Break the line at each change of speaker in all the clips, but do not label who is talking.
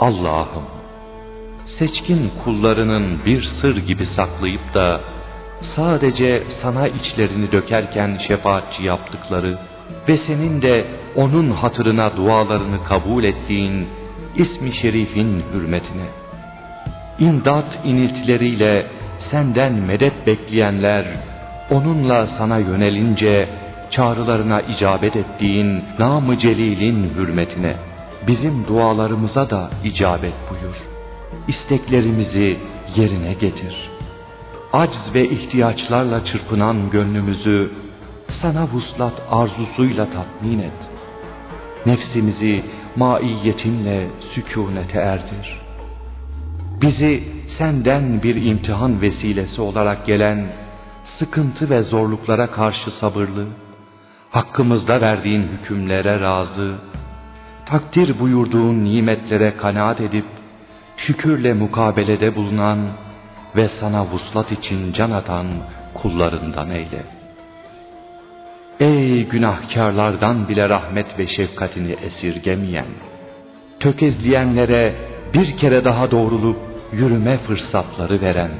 Allah'ım, seçkin kullarının bir sır gibi saklayıp da sadece sana içlerini dökerken şefaatçi yaptıkları ve senin de onun hatırına dualarını kabul ettiğin ismi şerifin hürmetine, imdat iniltileriyle senden medet bekleyenler, onunla sana yönelince çağrılarına icabet ettiğin nam-ı celilin hürmetine, bizim dualarımıza da icabet buyur. İsteklerimizi yerine getir. Acz ve ihtiyaçlarla çırpınan gönlümüzü sana vuslat arzusuyla tatmin et. Nefsimizi maiyetinle sükunete erdir. Bizi senden bir imtihan vesilesi olarak gelen sıkıntı ve zorluklara karşı sabırlı, hakkımızda verdiğin hükümlere razı, takdir buyurduğun nimetlere kanaat edip, şükürle mukabelede bulunan ve sana vuslat için can atan kullarından eyle. Ey günahkarlardan bile rahmet ve şefkatini esirgemeyen, tökezleyenlere bir kere daha doğrulup yürüme fırsatları veren,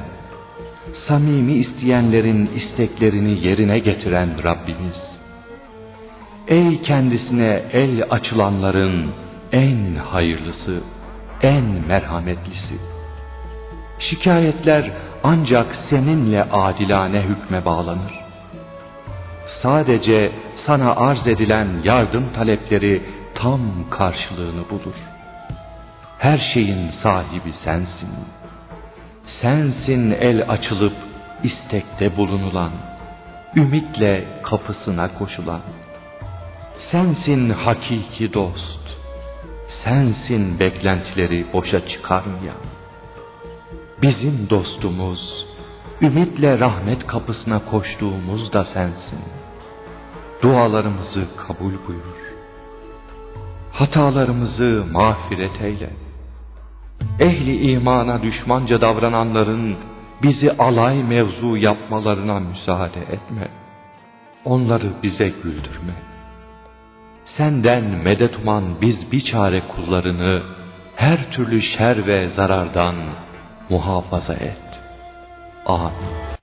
samimi isteyenlerin isteklerini yerine getiren Rabbimiz, ey kendisine el açılanların en hayırlısı, en merhametlisi, şikayetler ancak seninle adilane hükme bağlanır. Sadece sana arz edilen yardım talepleri tam karşılığını bulur. Her şeyin sahibi sensin. Sensin el açılıp istekte bulunulan, ümitle kapısına koşulan. Sensin hakiki dost. Sensin beklentileri boşa çıkarmayan. Bizim dostumuz, ümitle rahmet kapısına koştuğumuz da sensin. Dualarımızı kabul buyur. Hatalarımızı mağfiret eyle. Ehli imana düşmanca davrananların bizi alay mevzu yapmalarına müsaade etme. Onları bize güldürme. Senden medet uman biz bir çare kullarını her türlü şer ve zarardan muhafaza et. Amin.